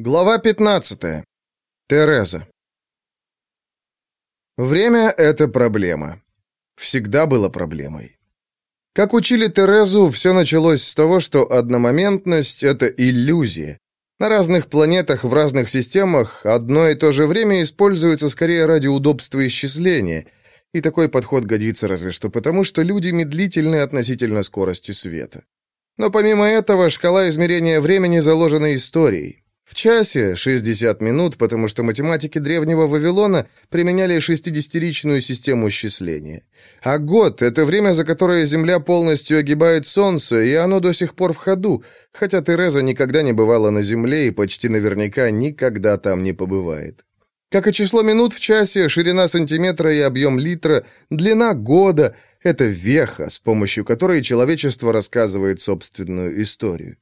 Глава 15. Тереза. Время — это проблема. Всегда было проблемой. Как учили Терезу, все началось с того, что одномоментность — это иллюзия. На разных планетах в разных системах одно и то же время используется скорее ради удобства исчисления, и такой подход годится разве что потому, что люди медлительны относительно скорости света. Но помимо этого, шкала измерения времени заложена историей. В часе 60 минут, потому что математики древнего Вавилона применяли 60-ричную систему счисления. А год — это время, за которое Земля полностью огибает Солнце, и оно до сих пор в ходу, хотя Тереза никогда не бывала на Земле и почти наверняка никогда там не побывает. Как и число минут в часе, ширина сантиметра и объем литра, длина года — это веха, с помощью которой человечество рассказывает собственную историю.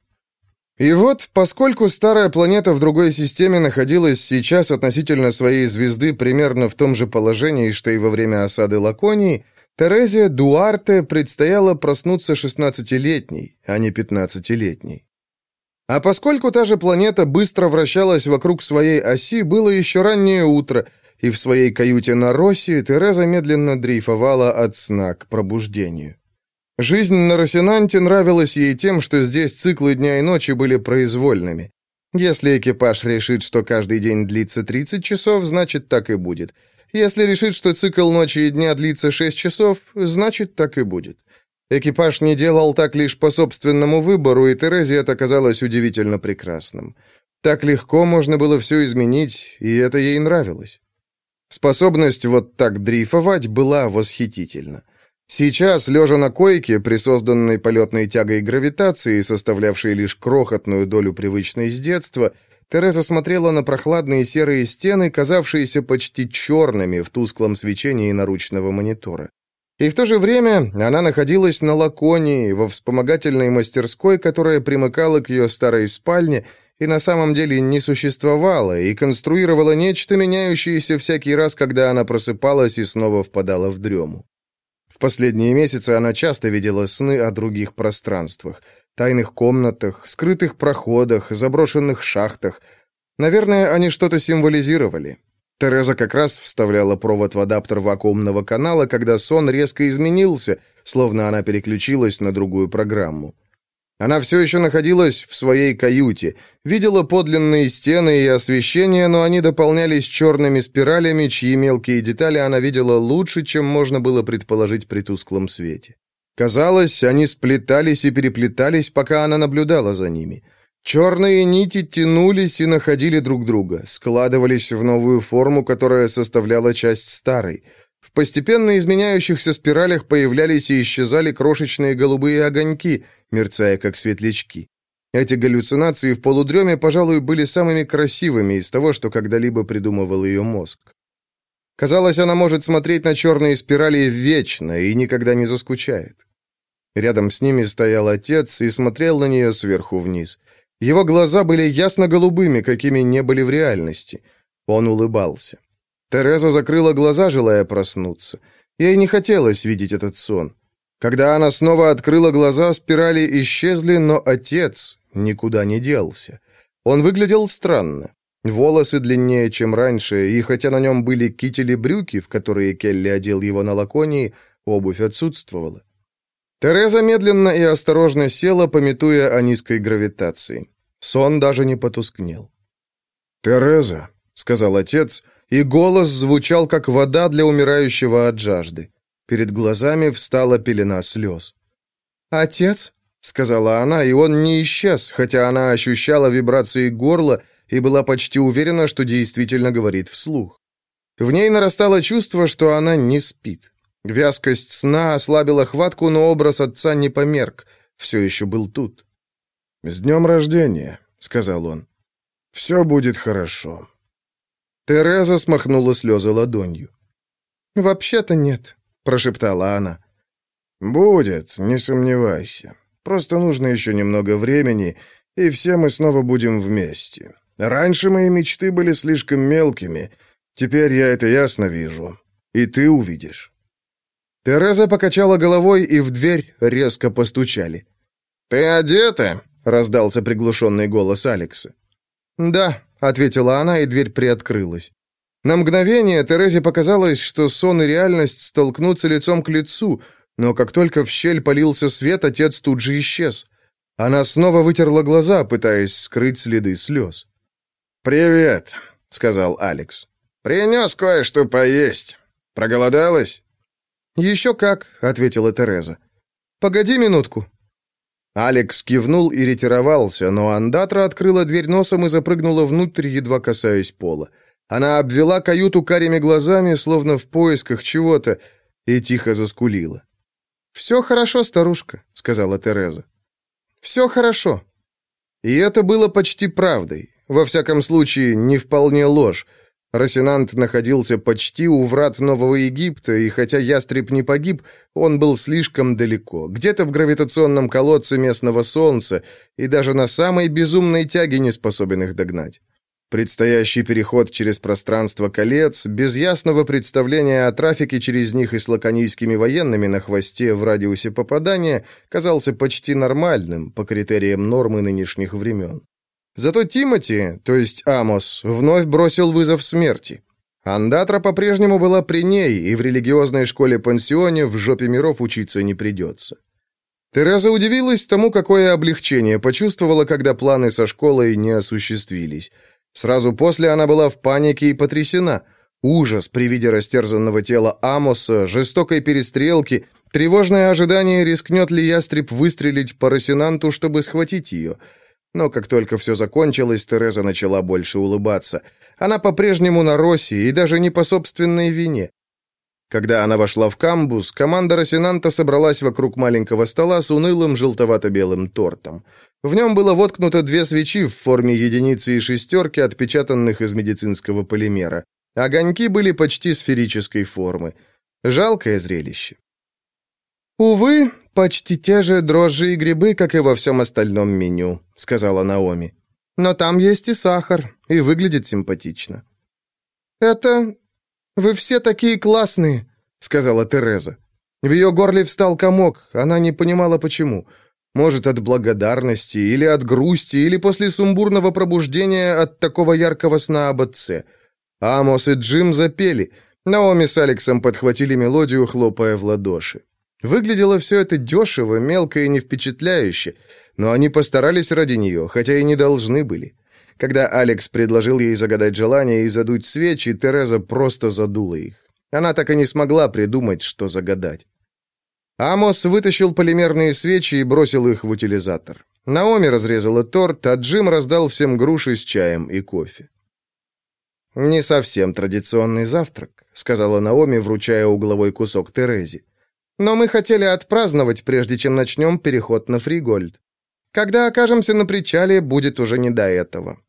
И вот, поскольку старая планета в другой системе находилась сейчас относительно своей звезды примерно в том же положении, что и во время осады Лаконии, Терезе Дуарте предстояло проснуться 16-летней, а не 15-летней. А поскольку та же планета быстро вращалась вокруг своей оси, было еще раннее утро, и в своей каюте на Росси Тереза медленно дрейфовала от сна к пробуждению. Жизнь на Росинанте нравилась ей тем, что здесь циклы дня и ночи были произвольными. Если экипаж решит, что каждый день длится 30 часов, значит, так и будет. Если решит, что цикл ночи и дня длится 6 часов, значит, так и будет. Экипаж не делал так лишь по собственному выбору, и Терезе это казалось удивительно прекрасным. Так легко можно было все изменить, и это ей нравилось. Способность вот так дрейфовать была восхитительна. Сейчас, лежа на койке, при созданной полетной тягой гравитации, составлявшей лишь крохотную долю привычной с детства, Тереза смотрела на прохладные серые стены, казавшиеся почти черными в тусклом свечении наручного монитора. И в то же время она находилась на Лаконии, во вспомогательной мастерской, которая примыкала к ее старой спальне и на самом деле не существовала, и конструировала нечто, меняющееся всякий раз, когда она просыпалась и снова впадала в дрему. Последние месяцы она часто видела сны о других пространствах, тайных комнатах, скрытых проходах, заброшенных шахтах. Наверное, они что-то символизировали. Тереза как раз вставляла провод в адаптер вакуумного канала, когда сон резко изменился, словно она переключилась на другую программу. Она все еще находилась в своей каюте, видела подлинные стены и освещение, но они дополнялись черными спиралями, чьи мелкие детали она видела лучше, чем можно было предположить при тусклом свете. Казалось, они сплетались и переплетались, пока она наблюдала за ними. Черные нити тянулись и находили друг друга, складывались в новую форму, которая составляла часть старой. В постепенно изменяющихся спиралях появлялись и исчезали крошечные голубые огоньки — мерцая как светлячки. Эти галлюцинации в полудреме, пожалуй, были самыми красивыми из того, что когда-либо придумывал ее мозг. Казалось, она может смотреть на черные спирали вечно и никогда не заскучает. Рядом с ними стоял отец и смотрел на нее сверху вниз. Его глаза были ясно-голубыми, какими не были в реальности. Он улыбался. Тереза закрыла глаза, желая проснуться. Ей не хотелось видеть этот сон. Когда она снова открыла глаза, спирали исчезли, но отец никуда не делся. Он выглядел странно. Волосы длиннее, чем раньше, и хотя на нем были кители-брюки, в которые Келли одел его на лаконии, обувь отсутствовала. Тереза медленно и осторожно села, пометуя о низкой гравитации. Сон даже не потускнел. «Тереза», — сказал отец, и голос звучал, как вода для умирающего от жажды. Перед глазами встала пелена слез. «Отец?» — сказала она, и он не исчез, хотя она ощущала вибрации горла и была почти уверена, что действительно говорит вслух. В ней нарастало чувство, что она не спит. Вязкость сна ослабила хватку, но образ отца не померк, все еще был тут. «С днем рождения», — сказал он. «Все будет хорошо». Тереза смахнула слезы ладонью. «Вообще-то нет», — прошептала она. «Будет, не сомневайся. Просто нужно еще немного времени, и все мы снова будем вместе. Раньше мои мечты были слишком мелкими. Теперь я это ясно вижу. И ты увидишь». Тереза покачала головой, и в дверь резко постучали. «Ты одета?» — раздался приглушенный голос Алекса. «Да», — ответила она, и дверь приоткрылась. На мгновение Терезе показалось, что сон и реальность столкнутся лицом к лицу, но как только в щель полился свет, отец тут же исчез. Она снова вытерла глаза, пытаясь скрыть следы слез. «Привет», — сказал Алекс. «Принес кое-что поесть. Проголодалась?» «Еще как», — ответила Тереза. «Погоди минутку». Алекс кивнул и ретировался, но Андатра открыла дверь носом и запрыгнула внутрь, едва касаясь пола. Она обвела каюту карими глазами, словно в поисках чего-то, и тихо заскулила. «Все хорошо, старушка», — сказала Тереза. «Все хорошо». И это было почти правдой. Во всяком случае, не вполне ложь. Росинант находился почти у врат Нового Египта, и хотя ястреб не погиб, он был слишком далеко, где-то в гравитационном колодце местного Солнца, и даже на самой безумной тяге не способен их догнать. Предстоящий переход через пространство колец, без ясного представления о трафике через них и с лаконийскими военными на хвосте в радиусе попадания, казался почти нормальным по критериям нормы нынешних времен. Зато Тимати, то есть Амос, вновь бросил вызов смерти. Андатра по-прежнему была при ней, и в религиозной школе-пансионе в жопе миров учиться не придется. Тереза удивилась тому, какое облегчение почувствовала, когда планы со школой не осуществились. Сразу после она была в панике и потрясена. Ужас при виде растерзанного тела Амоса, жестокой перестрелки, тревожное ожидание, рискнет ли ястреб выстрелить по Росинанту, чтобы схватить ее – но как только все закончилось, Тереза начала больше улыбаться. Она по-прежнему на Росси и даже не по собственной вине. Когда она вошла в камбус, команда Росинанта собралась вокруг маленького стола с унылым желтовато-белым тортом. В нем было воткнуто две свечи в форме единицы и шестерки, отпечатанных из медицинского полимера. Огоньки были почти сферической формы. Жалкое зрелище. «Увы, почти те же дрожжи и грибы, как и во всем остальном меню», — сказала Наоми. «Но там есть и сахар, и выглядит симпатично». «Это... вы все такие классные», — сказала Тереза. В ее горле встал комок, она не понимала, почему. Может, от благодарности, или от грусти, или после сумбурного пробуждения от такого яркого сна об отце. Амос и Джим запели. Наоми с Алексом подхватили мелодию, хлопая в ладоши. Выглядело все это дешево, мелко и не впечатляюще, но они постарались ради нее, хотя и не должны были. Когда Алекс предложил ей загадать желание и задуть свечи, Тереза просто задула их. Она так и не смогла придумать, что загадать. Амос вытащил полимерные свечи и бросил их в утилизатор. Наоми разрезала торт, а Джим раздал всем груши с чаем и кофе. «Не совсем традиционный завтрак», — сказала Наоми, вручая угловой кусок Терезе. Но мы хотели отпраздновать, прежде чем начнем переход на Фригольд. Когда окажемся на причале, будет уже не до этого».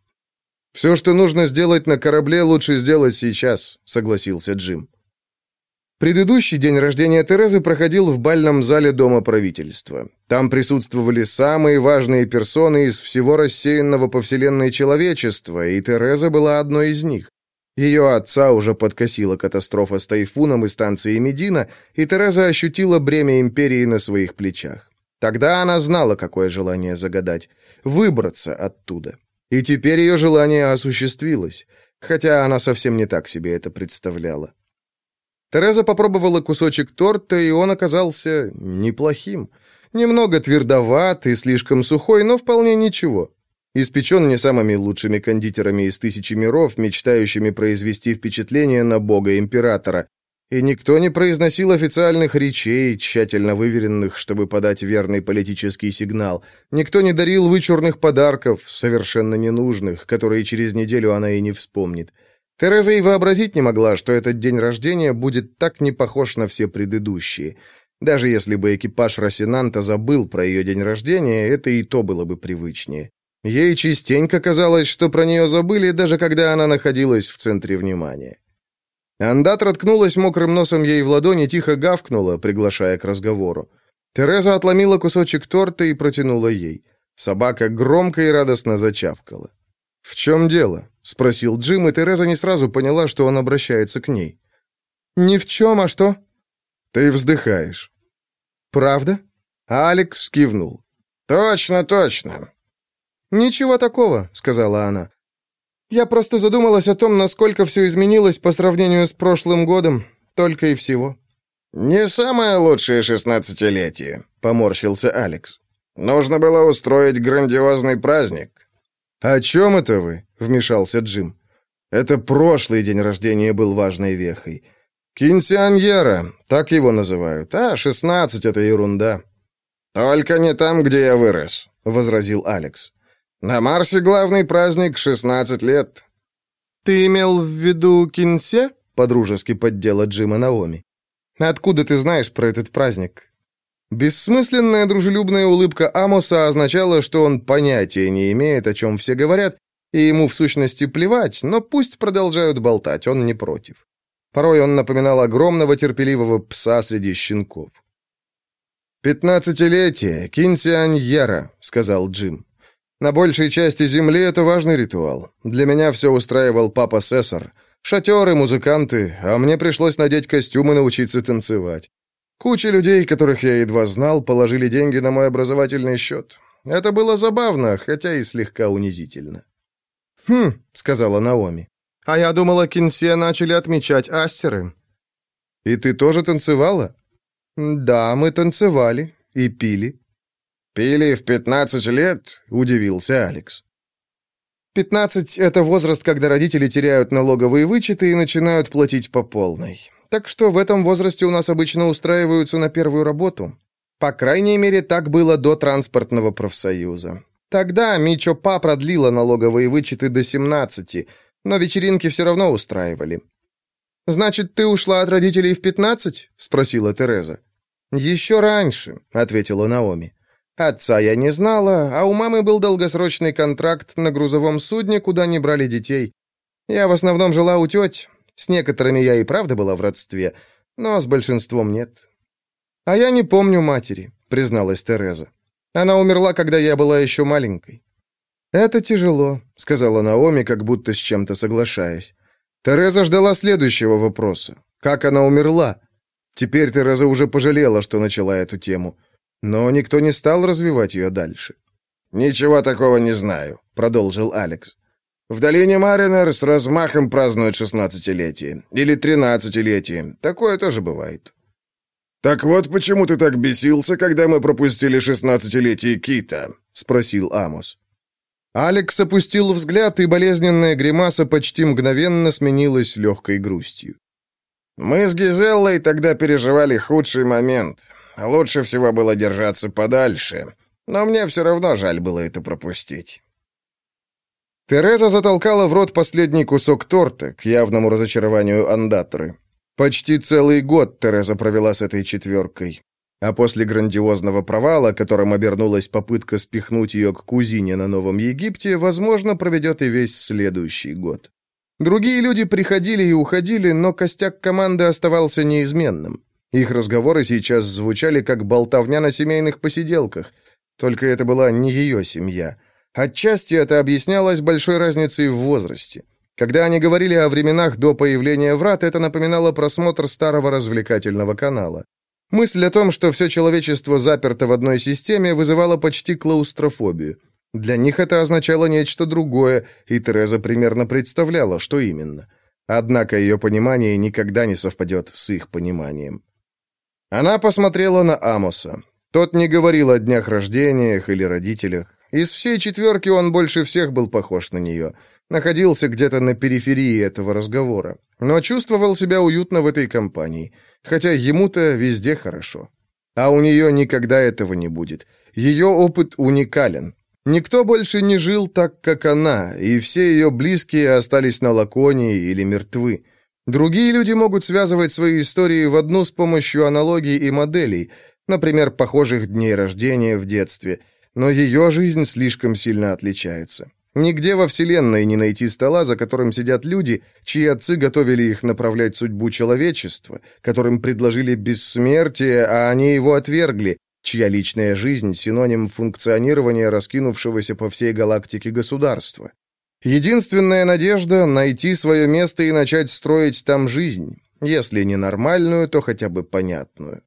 «Все, что нужно сделать на корабле, лучше сделать сейчас», — согласился Джим. Предыдущий день рождения Терезы проходил в бальном зале Дома правительства. Там присутствовали самые важные персоны из всего рассеянного по вселенной человечества, и Тереза была одной из них. Ее отца уже подкосила катастрофа с тайфуном и станцией Медина, и Тереза ощутила бремя империи на своих плечах. Тогда она знала, какое желание загадать — выбраться оттуда. И теперь ее желание осуществилось, хотя она совсем не так себе это представляла. Тереза попробовала кусочек торта, и он оказался неплохим. Немного твердоват и слишком сухой, но вполне ничего. Испечен не самыми лучшими кондитерами из тысячи миров, мечтающими произвести впечатление на бога-императора. И никто не произносил официальных речей, тщательно выверенных, чтобы подать верный политический сигнал. Никто не дарил вычурных подарков, совершенно ненужных, которые через неделю она и не вспомнит. Тереза и вообразить не могла, что этот день рождения будет так не похож на все предыдущие. Даже если бы экипаж Росинанта забыл про ее день рождения, это и то было бы привычнее. Ей частенько казалось, что про нее забыли, даже когда она находилась в центре внимания. Андат ткнулась мокрым носом ей в ладони, тихо гавкнула, приглашая к разговору. Тереза отломила кусочек торта и протянула ей. Собака громко и радостно зачавкала. «В чем дело?» — спросил Джим, и Тереза не сразу поняла, что он обращается к ней. «Ни в чем, а что?» «Ты вздыхаешь». «Правда?» Алекс кивнул. «Точно, точно. «Ничего такого», — сказала она. Я просто задумалась о том, насколько все изменилось по сравнению с прошлым годом. Только и всего». «Не самое лучшее шестнадцатилетие», — поморщился Алекс. «Нужно было устроить грандиозный праздник». «О чем это вы?» — вмешался Джим. «Это прошлый день рождения был важной вехой. Кинсианьера, так его называют. А, шестнадцать — это ерунда». «Только не там, где я вырос», — возразил Алекс. «На Марсе главный праздник — шестнадцать лет». «Ты имел в виду Кинсе?» — подружески поддела Джима Наоми. «Откуда ты знаешь про этот праздник?» Бессмысленная дружелюбная улыбка Амоса означала, что он понятия не имеет, о чем все говорят, и ему в сущности плевать, но пусть продолжают болтать, он не против. Порой он напоминал огромного терпеливого пса среди щенков. «Пятнадцатилетие, Кинсианьера», — сказал Джим. «На большей части земли это важный ритуал. Для меня все устраивал папа Сессор. Шатеры, музыканты, а мне пришлось надеть костюм и научиться танцевать. Куча людей, которых я едва знал, положили деньги на мой образовательный счет. Это было забавно, хотя и слегка унизительно. «Хм», — сказала Наоми. «А я думала, Кинсе начали отмечать астеры». «И ты тоже танцевала?» «Да, мы танцевали и пили». «Пили в пятнадцать лет?» — удивился Алекс. «Пятнадцать — это возраст, когда родители теряют налоговые вычеты и начинают платить по полной. Так что в этом возрасте у нас обычно устраиваются на первую работу. По крайней мере, так было до транспортного профсоюза. Тогда Мичо Па продлила налоговые вычеты до 17, но вечеринки все равно устраивали. «Значит, ты ушла от родителей в 15?» — спросила Тереза. «Еще раньше», — ответила Наоми. «Отца я не знала, а у мамы был долгосрочный контракт на грузовом судне, куда не брали детей. Я в основном жила у теть, с некоторыми я и правда была в родстве, но с большинством нет. А я не помню матери, призналась Тереза. Она умерла, когда я была еще маленькой. Это тяжело, сказала Наоми, как будто с чем-то соглашаясь. Тереза ждала следующего вопроса. Как она умерла? Теперь Тереза уже пожалела, что начала эту тему. Но никто не стал развивать ее дальше. «Ничего такого не знаю», — продолжил Алекс. В долине Маринер с размахом празднуют шестнадцатилетие. Или тринадцатилетие. Такое тоже бывает. «Так вот почему ты так бесился, когда мы пропустили шестнадцатилетие Кита?» — спросил Амос. Алекс опустил взгляд, и болезненная гримаса почти мгновенно сменилась легкой грустью. «Мы с Гизеллой тогда переживали худший момент. Лучше всего было держаться подальше. Но мне все равно жаль было это пропустить. Тереза затолкала в рот последний кусок торта, к явному разочарованию андаторы. Почти целый год Тереза провела с этой четверкой. А после грандиозного провала, которым обернулась попытка спихнуть ее к кузине на Новом Египте, возможно, проведет и весь следующий год. Другие люди приходили и уходили, но костяк команды оставался неизменным. Их разговоры сейчас звучали как болтовня на семейных посиделках. Только это была не ее семья. Отчасти это объяснялось большой разницей в возрасте. Когда они говорили о временах до появления врат, это напоминало просмотр старого развлекательного канала. Мысль о том, что все человечество заперто в одной системе, вызывала почти клаустрофобию. Для них это означало нечто другое, и Тереза примерно представляла, что именно. Однако ее понимание никогда не совпадет с их пониманием. Она посмотрела на Амоса. Тот не говорил о днях рождениях или родителях. Из всей четверки он больше всех был похож на нее. Находился где-то на периферии этого разговора. Но чувствовал себя уютно в этой компании. Хотя ему-то везде хорошо. А у нее никогда этого не будет. Ее опыт уникален. Никто больше не жил так, как она, и все ее близкие остались на Лаконии или мертвы. Другие люди могут связывать свои истории в одну с помощью аналогий и моделей, например, похожих дней рождения в детстве – но ее жизнь слишком сильно отличается. Нигде во Вселенной не найти стола, за которым сидят люди, чьи отцы готовили их направлять судьбу человечества, которым предложили бессмертие, а они его отвергли, чья личная жизнь – синоним функционирования раскинувшегося по всей галактике государства. Единственная надежда – найти свое место и начать строить там жизнь, если не нормальную, то хотя бы понятную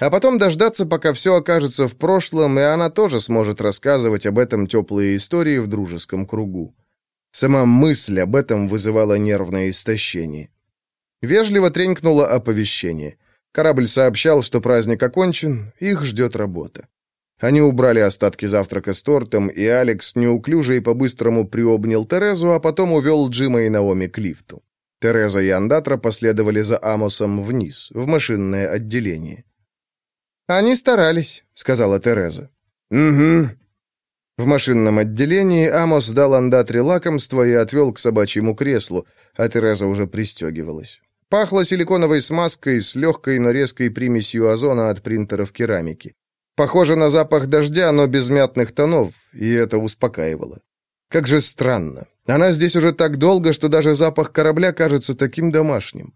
а потом дождаться, пока все окажется в прошлом, и она тоже сможет рассказывать об этом теплые истории в дружеском кругу. Сама мысль об этом вызывала нервное истощение. Вежливо тренькнуло оповещение. Корабль сообщал, что праздник окончен, их ждет работа. Они убрали остатки завтрака с тортом, и Алекс неуклюже и по-быстрому приобнял Терезу, а потом увел Джима и Наоми к лифту. Тереза и Андатра последовали за Амосом вниз, в машинное отделение. «Они старались», — сказала Тереза. «Угу». В машинном отделении Амос дал Андатре лакомство и отвел к собачьему креслу, а Тереза уже пристегивалась. Пахло силиконовой смазкой с легкой, но резкой примесью озона от принтеров керамики. Похоже на запах дождя, но без мятных тонов, и это успокаивало. Как же странно. Она здесь уже так долго, что даже запах корабля кажется таким домашним.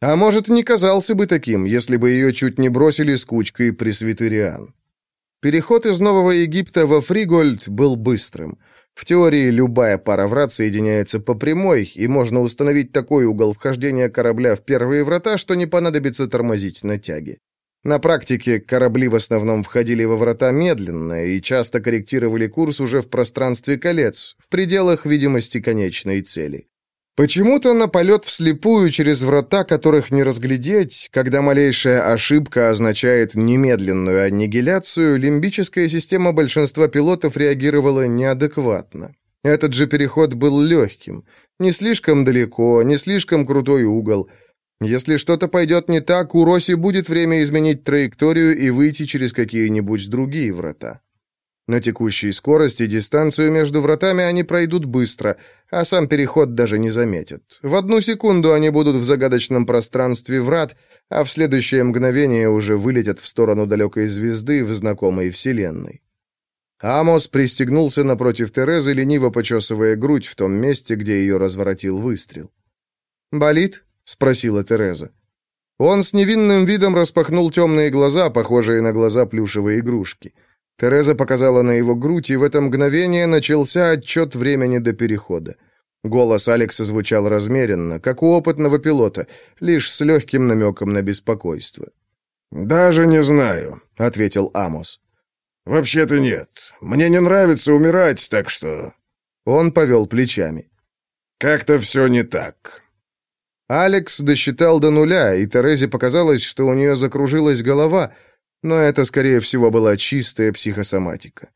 А может, не казался бы таким, если бы ее чуть не бросили с кучкой пресвитериан. Переход из Нового Египта во Фригольд был быстрым. В теории любая пара врат соединяется по прямой, и можно установить такой угол вхождения корабля в первые врата, что не понадобится тормозить на тяге. На практике корабли в основном входили во врата медленно и часто корректировали курс уже в пространстве колец, в пределах видимости конечной цели. Почему-то на полет вслепую через врата, которых не разглядеть, когда малейшая ошибка означает немедленную аннигиляцию, лимбическая система большинства пилотов реагировала неадекватно. Этот же переход был легким. Не слишком далеко, не слишком крутой угол – если что-то пойдет не так, у Роси будет время изменить траекторию и выйти через какие-нибудь другие врата. На текущей скорости дистанцию между вратами они пройдут быстро, а сам переход даже не заметят. В одну секунду они будут в загадочном пространстве врат, а в следующее мгновение уже вылетят в сторону далекой звезды в знакомой вселенной. Амос пристегнулся напротив Терезы, лениво почесывая грудь в том месте, где ее разворотил выстрел. «Болит?» — спросила Тереза. Он с невинным видом распахнул темные глаза, похожие на глаза плюшевой игрушки. Тереза показала на его грудь, и в это мгновение начался отчет времени до перехода. Голос Алекса звучал размеренно, как у опытного пилота, лишь с легким намеком на беспокойство. «Даже не знаю», — ответил Амос. «Вообще-то нет. Мне не нравится умирать, так что...» Он повел плечами. «Как-то все не так. Алекс досчитал до нуля, и Терезе показалось, что у нее закружилась голова, но это, скорее всего, была чистая психосоматика.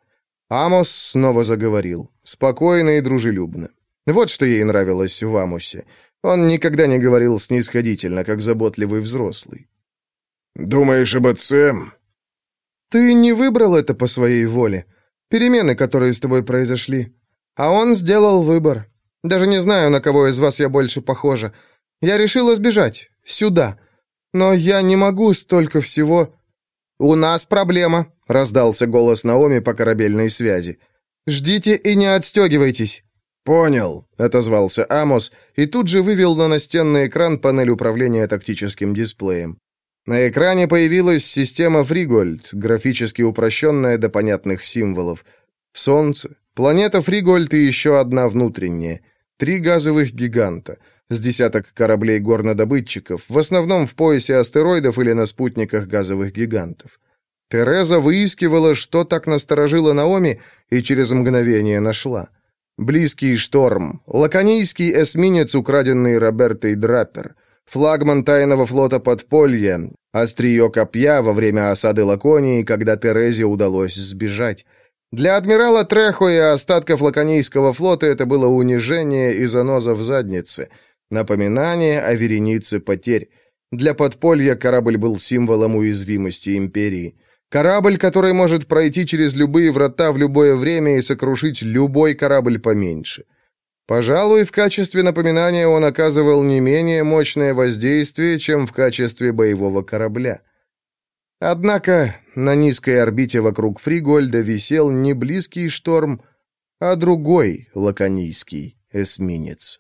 Амос снова заговорил, спокойно и дружелюбно. Вот что ей нравилось в Амосе. Он никогда не говорил снисходительно, как заботливый взрослый. «Думаешь об отце?» «Ты не выбрал это по своей воле. Перемены, которые с тобой произошли. А он сделал выбор. Даже не знаю, на кого из вас я больше похожа. Я решила сбежать. Сюда. Но я не могу столько всего...» «У нас проблема», — раздался голос Наоми по корабельной связи. «Ждите и не отстегивайтесь». «Понял», — отозвался Амос и тут же вывел на настенный экран панель управления тактическим дисплеем. На экране появилась система Фригольд, графически упрощенная до понятных символов. Солнце, планета Фригольд и еще одна внутренняя. Три газовых гиганта — с десяток кораблей горнодобытчиков, в основном в поясе астероидов или на спутниках газовых гигантов. Тереза выискивала, что так насторожило Наоми, и через мгновение нашла. Близкий шторм, лаконийский эсминец, украденный Робертой Драппер, флагман тайного флота подполья, острие копья во время осады Лаконии, когда Терезе удалось сбежать. Для адмирала Трехо и остатков лаконийского флота это было унижение и заноза в заднице — Напоминание о веренице потерь. Для подполья корабль был символом уязвимости империи. Корабль, который может пройти через любые врата в любое время и сокрушить любой корабль поменьше. Пожалуй, в качестве напоминания он оказывал не менее мощное воздействие, чем в качестве боевого корабля. Однако на низкой орбите вокруг Фригольда висел не близкий шторм, а другой лаконийский эсминец.